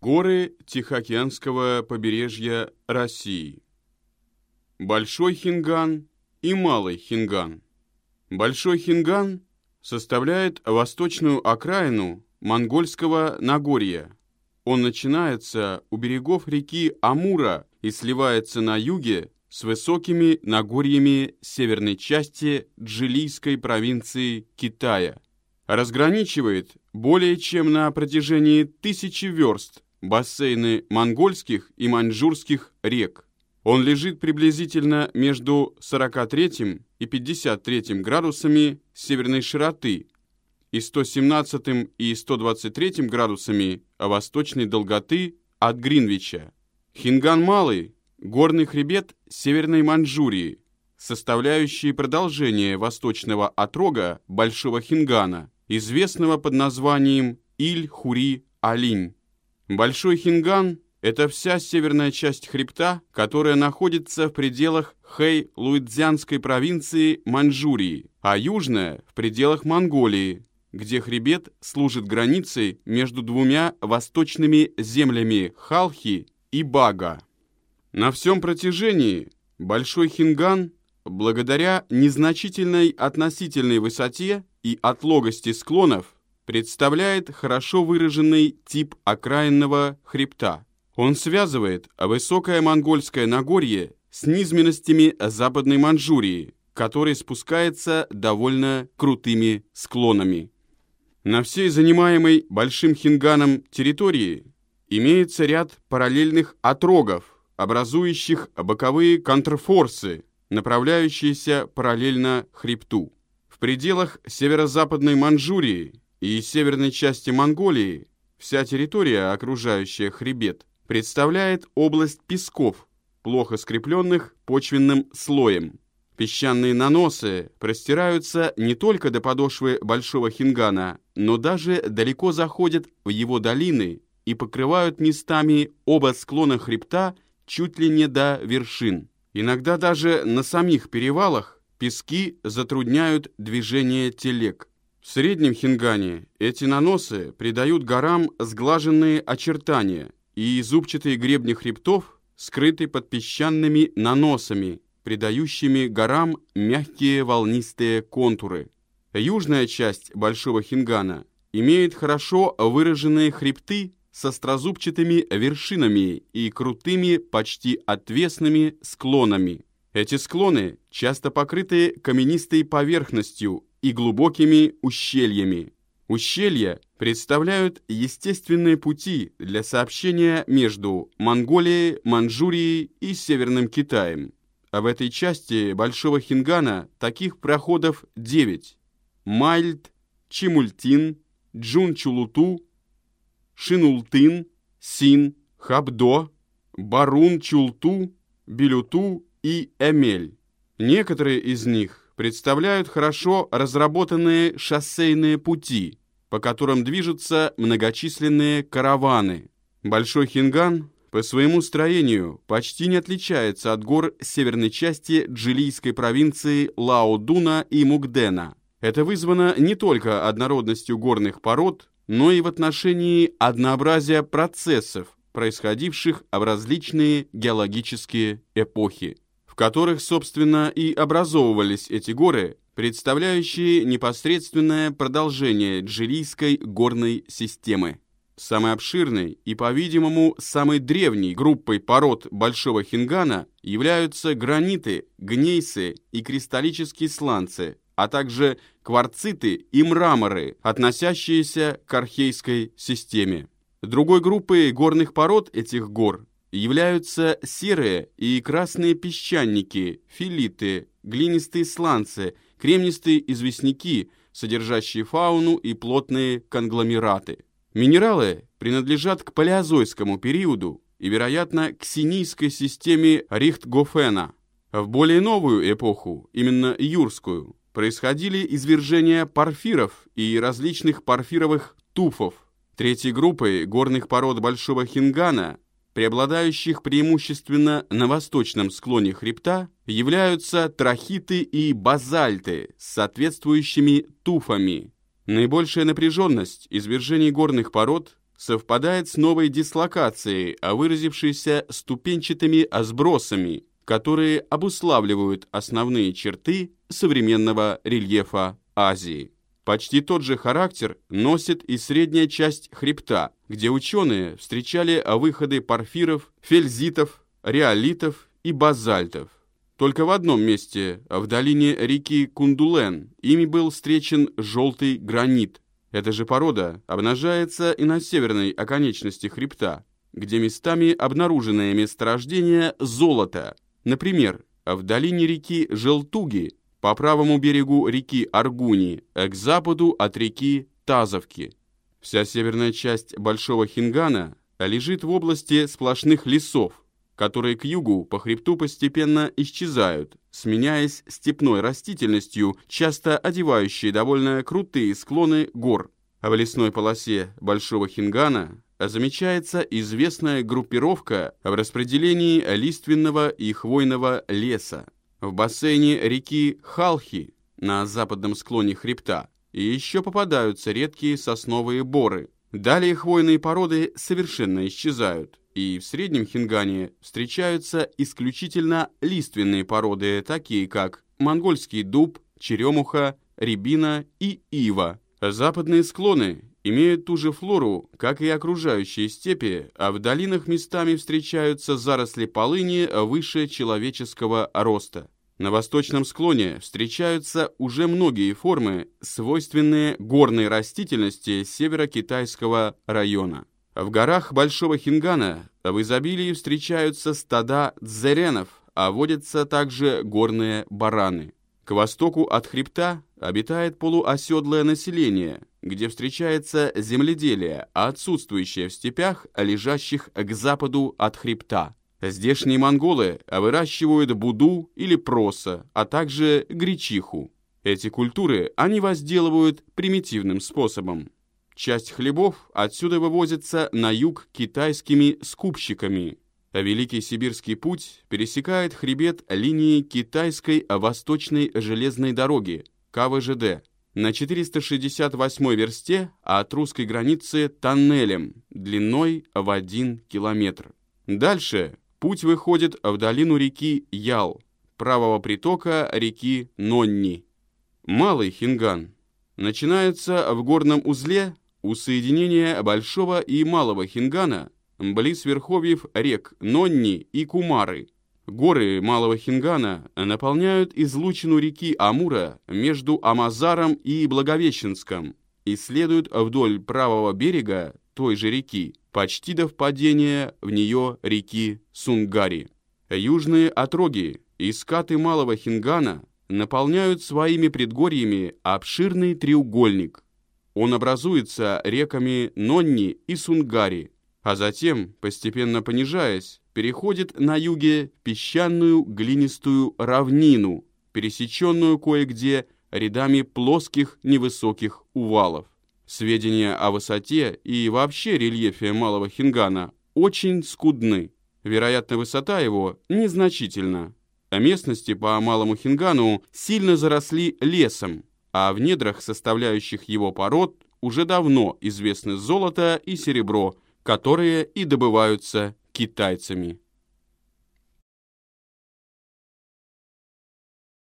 Горы Тихоокеанского побережья России. Большой Хинган и Малый Хинган. Большой Хинган составляет восточную окраину монгольского Нагорья. Он начинается у берегов реки Амура и сливается на юге с высокими Нагорьями северной части Джилийской провинции Китая. Разграничивает более чем на протяжении тысячи верст бассейны монгольских и маньчжурских рек. Он лежит приблизительно между 43 и 53 градусами северной широты и 117 и 123 градусами восточной долготы от Гринвича. Хинган Малый – горный хребет Северной Маньчжурии, составляющий продолжение восточного отрога Большого Хингана, известного под названием Иль-Хури-Алинь. Большой Хинган – это вся северная часть хребта, которая находится в пределах Хэй-Луидзянской провинции Маньчжурии, а южная – в пределах Монголии, где хребет служит границей между двумя восточными землями Халхи и Бага. На всем протяжении Большой Хинган, благодаря незначительной относительной высоте и отлогости склонов, представляет хорошо выраженный тип окраинного хребта. Он связывает высокое монгольское Нагорье с низменностями Западной Манчжурии, который спускается довольно крутыми склонами. На всей занимаемой Большим Хинганом территории имеется ряд параллельных отрогов, образующих боковые контрфорсы, направляющиеся параллельно хребту. В пределах северо-западной Манчжурии и северной части Монголии вся территория, окружающая хребет, представляет область песков, плохо скрепленных почвенным слоем. Песчаные наносы простираются не только до подошвы Большого Хингана, но даже далеко заходят в его долины и покрывают местами оба склона хребта чуть ли не до вершин. Иногда даже на самих перевалах пески затрудняют движение телег. В среднем Хингане эти наносы придают горам сглаженные очертания, и зубчатые гребни хребтов скрыты под песчаными наносами, придающими горам мягкие волнистые контуры. Южная часть Большого Хингана имеет хорошо выраженные хребты с острозубчатыми вершинами и крутыми, почти отвесными склонами. Эти склоны часто покрыты каменистой поверхностью и глубокими ущельями. Ущелья представляют естественные пути для сообщения между Монголией, Манчжурией и Северным Китаем. А в этой части Большого Хингана таких проходов 9. Мальт, Чимультин, Джунчулуту, Шинултын, Син, Хабдо, Барун-Чулту, Билюту и Эмель. Некоторые из них представляют хорошо разработанные шоссейные пути, по которым движутся многочисленные караваны. Большой Хинган по своему строению почти не отличается от гор северной части джилийской провинции Лао-Дуна и Мукдена. Это вызвано не только однородностью горных пород, но и в отношении однообразия процессов, происходивших в различные геологические эпохи которых, собственно, и образовывались эти горы, представляющие непосредственное продолжение Джилийской горной системы. Самой обширной и, по-видимому, самой древней группой пород Большого Хингана являются граниты, гнейсы и кристаллические сланцы, а также кварциты и мраморы, относящиеся к архейской системе. Другой группой горных пород этих гор являются серые и красные песчаники, филиты, глинистые сланцы, кремнистые известняки, содержащие фауну и плотные конгломераты. Минералы принадлежат к палеозойскому периоду и, вероятно, к синийской системе Рихтгофена. В более новую эпоху, именно юрскую, происходили извержения порфиров и различных порфировых туфов. Третьей группой горных пород Большого Хингана преобладающих преимущественно на восточном склоне хребта, являются трахиты и базальты с соответствующими туфами. Наибольшая напряженность извержений горных пород совпадает с новой дислокацией, выразившейся ступенчатыми сбросами, которые обуславливают основные черты современного рельефа Азии. Почти тот же характер носит и средняя часть хребта, где ученые встречали выходы порфиров, фельзитов, реолитов и базальтов. Только в одном месте, в долине реки Кундулен, ими был встречен желтый гранит. Эта же порода обнажается и на северной оконечности хребта, где местами обнаруженное месторождение золота. Например, в долине реки Желтуги по правому берегу реки Аргуни, к западу от реки Тазовки. Вся северная часть Большого Хингана лежит в области сплошных лесов, которые к югу по хребту постепенно исчезают, сменяясь степной растительностью, часто одевающей довольно крутые склоны гор. А в лесной полосе Большого Хингана замечается известная группировка в распределении лиственного и хвойного леса. В бассейне реки Халхи на западном склоне хребта и еще попадаются редкие сосновые боры. Далее хвойные породы совершенно исчезают, и в среднем Хингане встречаются исключительно лиственные породы, такие как монгольский дуб, черемуха, рябина и ива. Западные склоны имеют ту же флору, как и окружающие степи, а в долинах местами встречаются заросли полыни выше человеческого роста. На восточном склоне встречаются уже многие формы, свойственные горной растительности северо-китайского района. В горах Большого Хингана в изобилии встречаются стада дзеренов, а водятся также горные бараны. К востоку от хребта обитает полуоседлое население, где встречается земледелие, отсутствующее в степях, лежащих к западу от хребта. Здешние монголы выращивают буду или проса, а также гречиху. Эти культуры они возделывают примитивным способом. Часть хлебов отсюда вывозится на юг китайскими скупщиками. Великий Сибирский путь пересекает хребет линии китайской восточной железной дороги, КВЖД, на 468 версте от русской границы тоннелем длиной в 1 километр. Дальше путь выходит в долину реки Ял, правого притока реки Нонни. Малый Хинган. Начинается в горном узле у соединения Большого и Малого Хингана близ верховьев рек Нонни и Кумары – Горы Малого Хингана наполняют излучину реки Амура между Амазаром и Благовещенском и следуют вдоль правого берега той же реки, почти до впадения в нее реки Сунгари. Южные отроги и скаты Малого Хингана наполняют своими предгорьями обширный треугольник. Он образуется реками Нонни и Сунгари, а затем, постепенно понижаясь, переходит на юге песчаную глинистую равнину, пересеченную кое-где рядами плоских невысоких увалов. Сведения о высоте и вообще рельефе Малого Хингана очень скудны. Вероятно, высота его незначительна. А местности по Малому Хингану сильно заросли лесом, а в недрах составляющих его пород уже давно известны золото и серебро – которые и добываются китайцами.